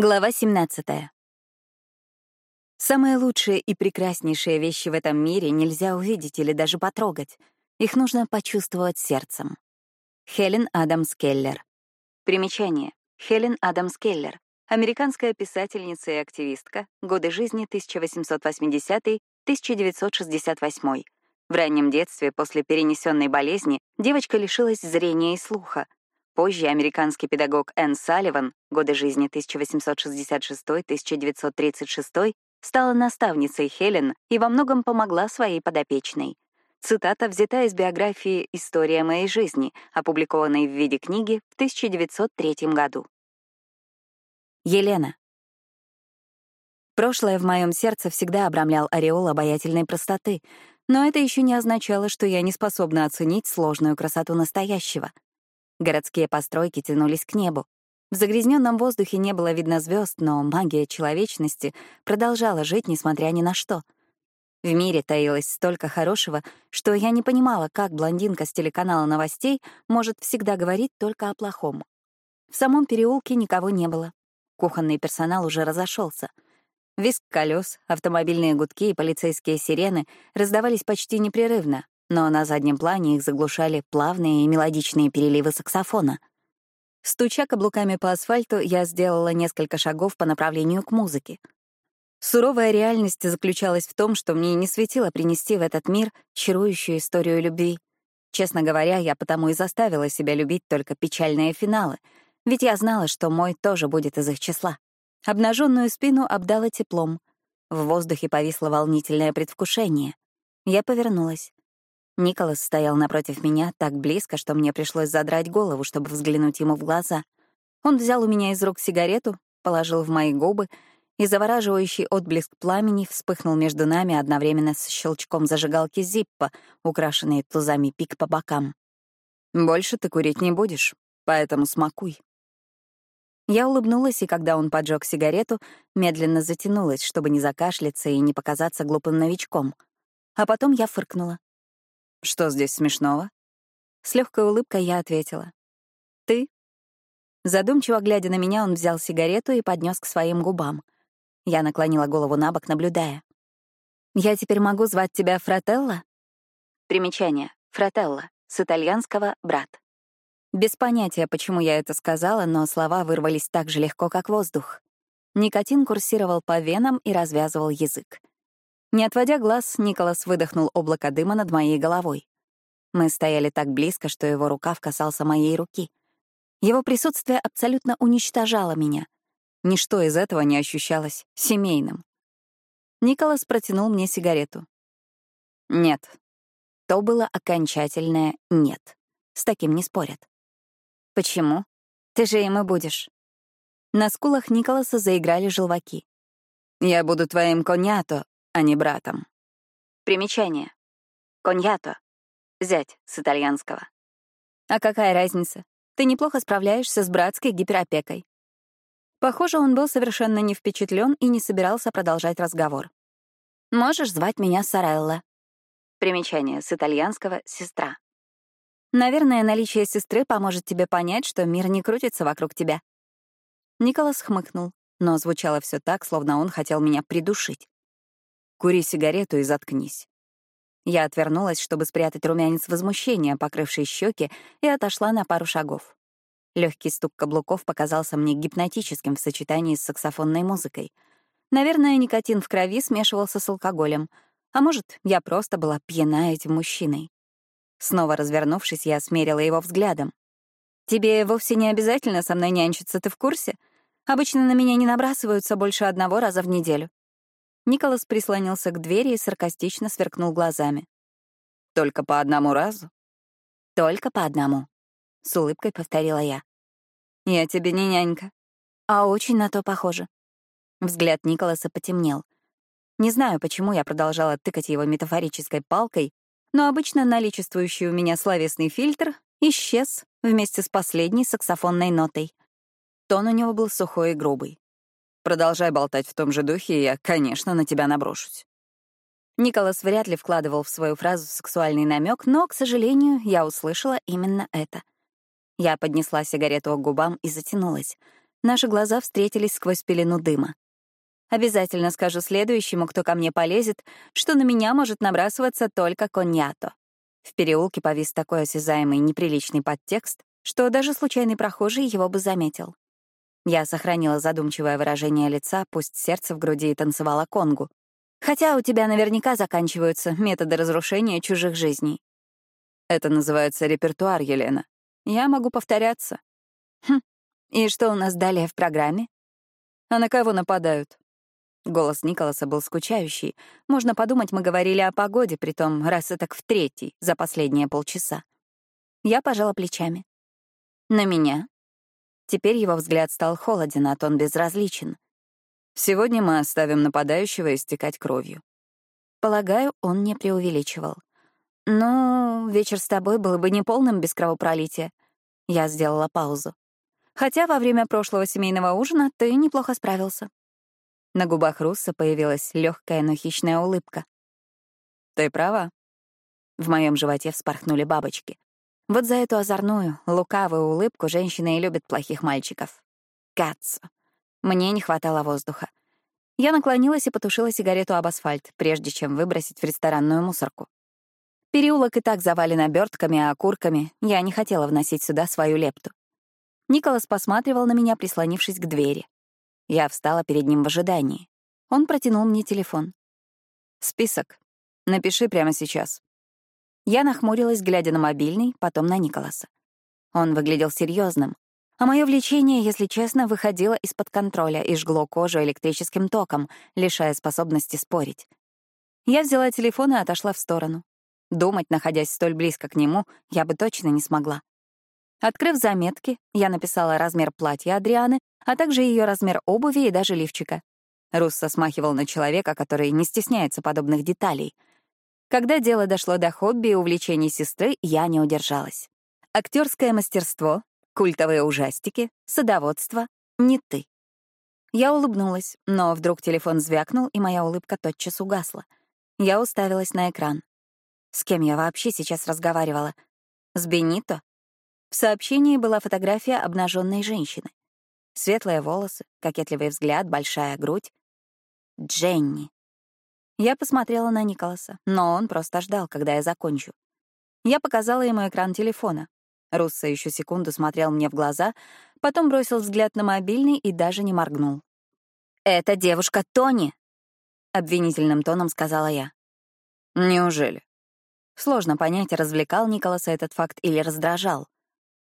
Глава 17. Самые лучшие и прекраснейшие вещи в этом мире нельзя увидеть или даже потрогать. Их нужно почувствовать сердцем. Хелен Адамс Келлер. Примечание. Хелен Адамс Келлер. Американская писательница и активистка. Годы жизни 1880-1968. В раннем детстве, после перенесенной болезни, девочка лишилась зрения и слуха — Позже американский педагог Энн Салливан, годы жизни 1866-1936, стала наставницей Хелен и во многом помогла своей подопечной. Цитата взята из биографии «История моей жизни», опубликованной в виде книги в 1903 году. Елена. Прошлое в моем сердце всегда обрамлял ореол обаятельной простоты, но это еще не означало, что я не способна оценить сложную красоту настоящего — Городские постройки тянулись к небу. В загрязненном воздухе не было видно звезд, но магия человечности продолжала жить, несмотря ни на что. В мире таилось столько хорошего, что я не понимала, как блондинка с телеканала новостей может всегда говорить только о плохом. В самом переулке никого не было. Кухонный персонал уже разошелся. Виск колес, автомобильные гудки и полицейские сирены раздавались почти непрерывно, но на заднем плане их заглушали плавные и мелодичные переливы саксофона. Стуча каблуками по асфальту, я сделала несколько шагов по направлению к музыке. Суровая реальность заключалась в том, что мне не светило принести в этот мир чарующую историю любви. Честно говоря, я потому и заставила себя любить только печальные финалы, ведь я знала, что мой тоже будет из их числа. Обнаженную спину обдала теплом. В воздухе повисло волнительное предвкушение. Я повернулась. Николас стоял напротив меня так близко, что мне пришлось задрать голову, чтобы взглянуть ему в глаза. Он взял у меня из рук сигарету, положил в мои губы, и завораживающий отблеск пламени вспыхнул между нами одновременно с щелчком зажигалки Зиппа, украшенной тузами пик по бокам. «Больше ты курить не будешь, поэтому смакуй». Я улыбнулась, и когда он поджег сигарету, медленно затянулась, чтобы не закашляться и не показаться глупым новичком. А потом я фыркнула. Что здесь смешного? С легкой улыбкой я ответила. Ты? Задумчиво глядя на меня, он взял сигарету и поднес к своим губам. Я наклонила голову на бок, наблюдая. «Я теперь могу звать тебя Фрателла?» Примечание. Фрателла. С итальянского «брат». Без понятия, почему я это сказала, но слова вырвались так же легко, как воздух. Никотин курсировал по венам и развязывал язык. Не отводя глаз, Николас выдохнул облако дыма над моей головой. Мы стояли так близко, что его рукав касался моей руки. Его присутствие абсолютно уничтожало меня. Ничто из этого не ощущалось семейным. Николас протянул мне сигарету. Нет. То было окончательное «нет». С таким не спорят. Почему? Ты же им и будешь. На скулах Николаса заиграли желваки. «Я буду твоим конято, а не братом. Примечание. Коньято. Зять с итальянского. А какая разница? Ты неплохо справляешься с братской гиперопекой. Похоже, он был совершенно не впечатлен и не собирался продолжать разговор. Можешь звать меня Сарелла. Примечание с итальянского «сестра». Наверное, наличие сестры поможет тебе понять, что мир не крутится вокруг тебя. Николас хмыкнул, но звучало все так, словно он хотел меня придушить. Кури сигарету и заткнись. Я отвернулась, чтобы спрятать румянец возмущения, покрывший щеки, и отошла на пару шагов. Легкий стук каблуков показался мне гипнотическим в сочетании с саксофонной музыкой. Наверное, никотин в крови смешивался с алкоголем. А может, я просто была пьяна этим мужчиной. Снова развернувшись, я смерила его взглядом. «Тебе вовсе не обязательно со мной нянчиться, ты в курсе? Обычно на меня не набрасываются больше одного раза в неделю. Николас прислонился к двери и саркастично сверкнул глазами. «Только по одному разу?» «Только по одному», — с улыбкой повторила я. «Я тебе не нянька». «А очень на то похоже». Взгляд Николаса потемнел. Не знаю, почему я продолжала тыкать его метафорической палкой, но обычно наличествующий у меня словесный фильтр исчез вместе с последней саксофонной нотой. Тон у него был сухой и грубый. Продолжай болтать в том же духе, и я, конечно, на тебя наброшусь. Николас вряд ли вкладывал в свою фразу сексуальный намек, но, к сожалению, я услышала именно это. Я поднесла сигарету к губам и затянулась. Наши глаза встретились сквозь пелену дыма. Обязательно скажу следующему, кто ко мне полезет, что на меня может набрасываться только коньято. В переулке повис такой осязаемый неприличный подтекст, что даже случайный прохожий его бы заметил. Я сохранила задумчивое выражение лица, пусть сердце в груди и танцевало конгу. Хотя у тебя наверняка заканчиваются методы разрушения чужих жизней. Это называется репертуар, Елена. Я могу повторяться. Хм. И что у нас далее в программе? А на кого нападают? Голос Николаса был скучающий. Можно подумать, мы говорили о погоде, притом раз и так в третий за последние полчаса. Я пожала плечами. На меня? Теперь его взгляд стал холоден, а тон безразличен. Сегодня мы оставим нападающего истекать кровью. Полагаю, он не преувеличивал. Ну, вечер с тобой был бы неполным без кровопролития. Я сделала паузу. Хотя во время прошлого семейного ужина ты неплохо справился. На губах Русса появилась легкая, но хищная улыбка. «Ты права». В моем животе вспорхнули бабочки. Вот за эту озорную, лукавую улыбку женщины и любят плохих мальчиков. Катсо. Мне не хватало воздуха. Я наклонилась и потушила сигарету об асфальт, прежде чем выбросить в ресторанную мусорку. Переулок и так завален обертками и окурками, я не хотела вносить сюда свою лепту. Николас посматривал на меня, прислонившись к двери. Я встала перед ним в ожидании. Он протянул мне телефон. «Список. Напиши прямо сейчас». Я нахмурилась, глядя на мобильный, потом на Николаса. Он выглядел серьезным, а мое влечение, если честно, выходило из-под контроля и жгло кожу электрическим током, лишая способности спорить. Я взяла телефон и отошла в сторону. Думать, находясь столь близко к нему, я бы точно не смогла. Открыв заметки, я написала размер платья Адрианы, а также ее размер обуви и даже лифчика. Руссо смахивал на человека, который не стесняется подобных деталей. Когда дело дошло до хобби и увлечений сестры, я не удержалась. Актерское мастерство, культовые ужастики, садоводство — не ты. Я улыбнулась, но вдруг телефон звякнул, и моя улыбка тотчас угасла. Я уставилась на экран. С кем я вообще сейчас разговаривала? С Бенито? В сообщении была фотография обнаженной женщины. Светлые волосы, кокетливый взгляд, большая грудь. Дженни. Я посмотрела на Николаса, но он просто ждал, когда я закончу. Я показала ему экран телефона. Руссо еще секунду смотрел мне в глаза, потом бросил взгляд на мобильный и даже не моргнул. «Это девушка Тони!» — обвинительным тоном сказала я. «Неужели?» Сложно понять, развлекал Николаса этот факт или раздражал.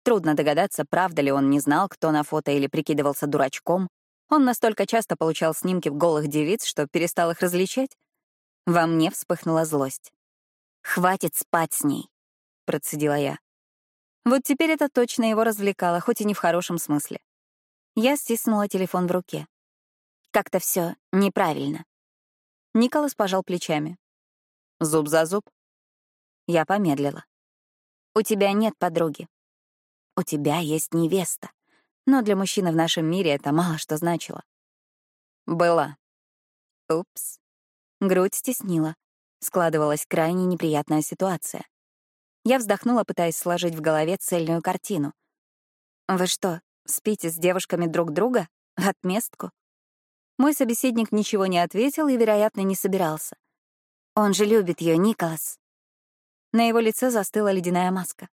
Трудно догадаться, правда ли он не знал, кто на фото или прикидывался дурачком. Он настолько часто получал снимки голых девиц, что перестал их различать. Во мне вспыхнула злость. «Хватит спать с ней», — процедила я. Вот теперь это точно его развлекало, хоть и не в хорошем смысле. Я стиснула телефон в руке. Как-то все неправильно. Николас пожал плечами. Зуб за зуб. Я помедлила. У тебя нет подруги. У тебя есть невеста. Но для мужчины в нашем мире это мало что значило. Была. Упс. Грудь стеснила. Складывалась крайне неприятная ситуация. Я вздохнула, пытаясь сложить в голове цельную картину. «Вы что, спите с девушками друг друга? В отместку?» Мой собеседник ничего не ответил и, вероятно, не собирался. «Он же любит ее, Николас». На его лице застыла ледяная маска.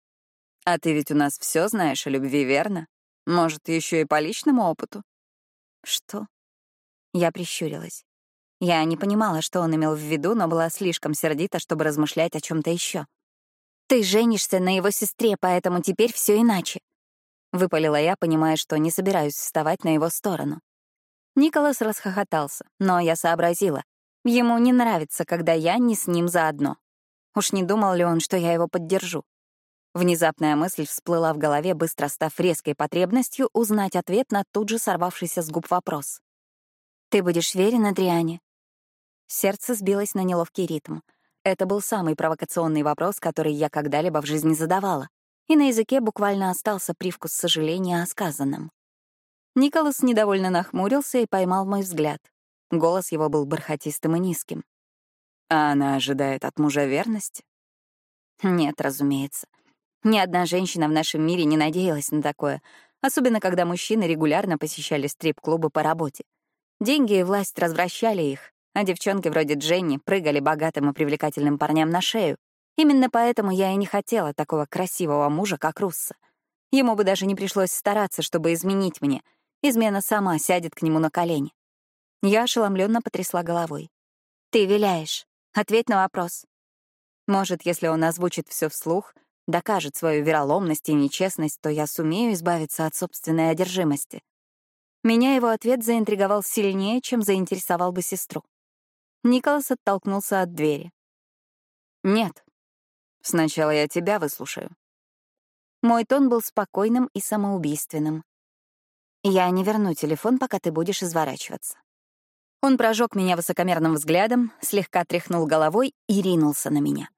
А ты ведь у нас все знаешь о любви, верно? Может, еще и по личному опыту? Что? Я прищурилась. Я не понимала, что он имел в виду, но была слишком сердита, чтобы размышлять о чем то еще. Ты женишься на его сестре, поэтому теперь все иначе. Выпалила я, понимая, что не собираюсь вставать на его сторону. Николас расхохотался, но я сообразила. Ему не нравится, когда я не с ним заодно. Уж не думал ли он, что я его поддержу? Внезапная мысль всплыла в голове, быстро став резкой потребностью узнать ответ на тут же сорвавшийся с губ вопрос. «Ты будешь верен Адриане?» Сердце сбилось на неловкий ритм. Это был самый провокационный вопрос, который я когда-либо в жизни задавала, и на языке буквально остался привкус сожаления о сказанном. Николас недовольно нахмурился и поймал мой взгляд. Голос его был бархатистым и низким. «А она ожидает от мужа верности?» «Нет, разумеется. Ни одна женщина в нашем мире не надеялась на такое, особенно когда мужчины регулярно посещали стрип-клубы по работе. Деньги и власть развращали их, а девчонки вроде Дженни прыгали богатым и привлекательным парням на шею. Именно поэтому я и не хотела такого красивого мужа, как Русса. Ему бы даже не пришлось стараться, чтобы изменить мне. Измена сама сядет к нему на колени. Я ошеломленно потрясла головой. «Ты виляешь. Ответь на вопрос». Может, если он озвучит все вслух, докажет свою вероломность и нечестность, то я сумею избавиться от собственной одержимости. Меня его ответ заинтриговал сильнее, чем заинтересовал бы сестру. Николас оттолкнулся от двери. «Нет. Сначала я тебя выслушаю». Мой тон был спокойным и самоубийственным. «Я не верну телефон, пока ты будешь изворачиваться». Он прожег меня высокомерным взглядом, слегка тряхнул головой и ринулся на меня.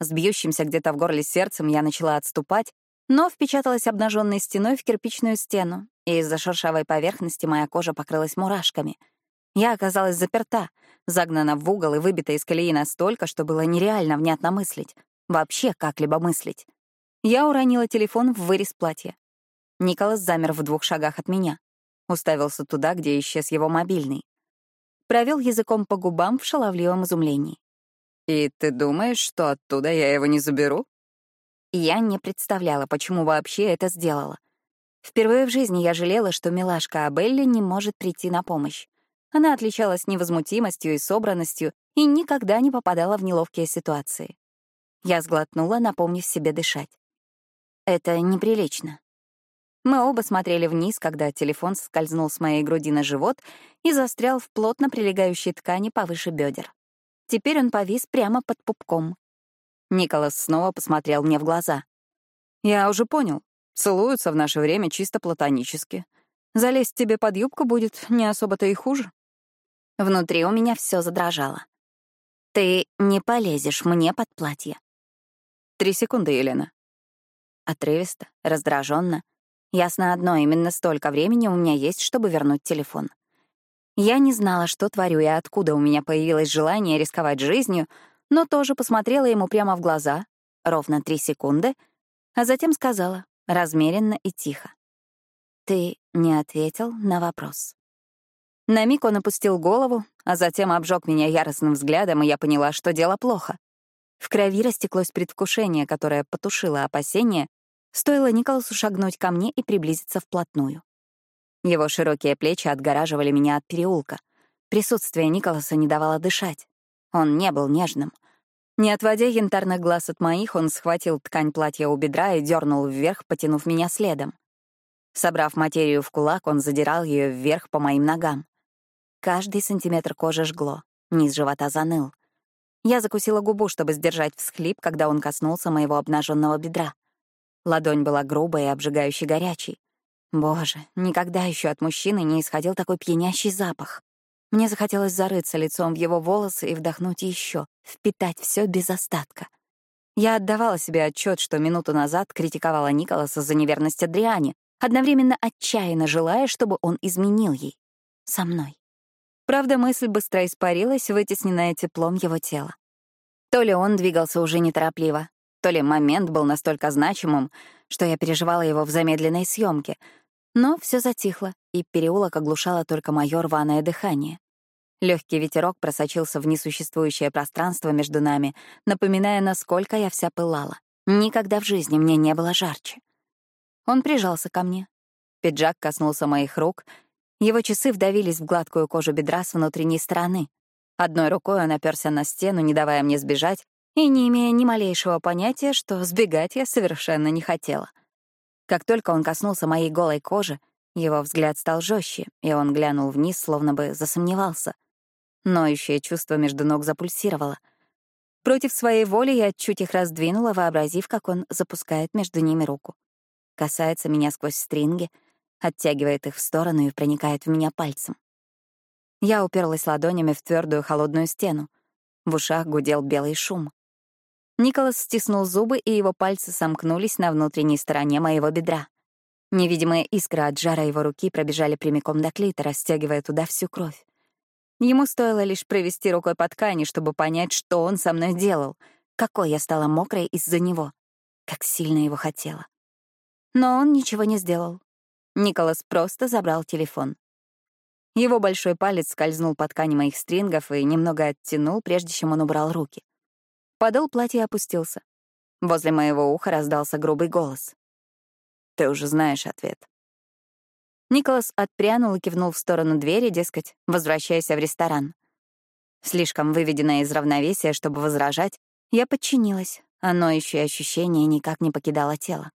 С бьющимся где-то в горле сердцем я начала отступать, но впечаталась обнаженной стеной в кирпичную стену, и из-за шершавой поверхности моя кожа покрылась мурашками — я оказалась заперта, загнана в угол и выбита из колеи настолько, что было нереально внятно мыслить. Вообще как-либо мыслить. Я уронила телефон в вырез платья. Николас замер в двух шагах от меня. Уставился туда, где исчез его мобильный. Провел языком по губам в шаловливом изумлении. «И ты думаешь, что оттуда я его не заберу?» Я не представляла, почему вообще это сделала. Впервые в жизни я жалела, что милашка Абелли не может прийти на помощь. Она отличалась невозмутимостью и собранностью и никогда не попадала в неловкие ситуации. Я сглотнула, напомнив себе дышать. Это неприлично. Мы оба смотрели вниз, когда телефон скользнул с моей груди на живот и застрял в плотно прилегающей ткани повыше бедер. Теперь он повис прямо под пупком. Николас снова посмотрел мне в глаза. «Я уже понял. Целуются в наше время чисто платонически. Залезть тебе под юбку будет не особо-то и хуже». Внутри у меня все задрожало. «Ты не полезешь мне под платье». «Три секунды, Елена». Отрывисто, раздраженно. Ясно одно, именно столько времени у меня есть, чтобы вернуть телефон. Я не знала, что творю и откуда у меня появилось желание рисковать жизнью, но тоже посмотрела ему прямо в глаза, ровно три секунды, а затем сказала, размеренно и тихо. «Ты не ответил на вопрос». На миг он опустил голову, а затем обжег меня яростным взглядом, и я поняла, что дело плохо. В крови растеклось предвкушение, которое потушило опасение, стоило Николасу шагнуть ко мне и приблизиться вплотную. Его широкие плечи отгораживали меня от переулка. Присутствие Николаса не давало дышать. Он не был нежным. Не отводя янтарных глаз от моих, он схватил ткань платья у бедра и дернул вверх, потянув меня следом. Собрав материю в кулак, он задирал ее вверх по моим ногам. Каждый сантиметр кожи жгло, низ живота заныл. Я закусила губу, чтобы сдержать всхлип, когда он коснулся моего обнаженного бедра. Ладонь была грубой и обжигающе горячей. Боже, никогда еще от мужчины не исходил такой пьянящий запах. Мне захотелось зарыться лицом в его волосы и вдохнуть еще, впитать все без остатка. Я отдавала себе отчет, что минуту назад критиковала Николаса за неверность Адриане, одновременно отчаянно желая, чтобы он изменил ей. Со мной. Правда, мысль быстро испарилась, вытесненная теплом его тела. То ли он двигался уже неторопливо, то ли момент был настолько значимым, что я переживала его в замедленной съемке. Но все затихло, и переулок оглушало только мое рваное дыхание. Легкий ветерок просочился в несуществующее пространство между нами, напоминая, насколько я вся пылала. Никогда в жизни мне не было жарче. Он прижался ко мне. Пиджак коснулся моих рук, его часы вдавились в гладкую кожу бедра с внутренней стороны. Одной рукой он оперся на стену, не давая мне сбежать, и не имея ни малейшего понятия, что сбегать я совершенно не хотела. Как только он коснулся моей голой кожи, его взгляд стал жестче, и он глянул вниз, словно бы засомневался. Ноющее чувство между ног запульсировало. Против своей воли я чуть их раздвинула, вообразив, как он запускает между ними руку. Касается меня сквозь стринги — оттягивает их в сторону и проникает в меня пальцем. Я уперлась ладонями в твердую холодную стену. В ушах гудел белый шум. Николас стиснул зубы, и его пальцы сомкнулись на внутренней стороне моего бедра. Невидимые искры от жара его руки пробежали прямиком до клитора, стягивая туда всю кровь. Ему стоило лишь провести рукой по ткани, чтобы понять, что он со мной делал, какой я стала мокрой из-за него, как сильно его хотела. Но он ничего не сделал Николас просто забрал телефон. Его большой палец скользнул по ткани моих стрингов и немного оттянул, прежде чем он убрал руки. Подол платья опустился. Возле моего уха раздался грубый голос. «Ты уже знаешь ответ». Николас отпрянул и кивнул в сторону двери, дескать, возвращайся в ресторан. Слишком выведенная из равновесия, чтобы возражать, я подчинилась, а ноющее ощущение никак не покидало тело.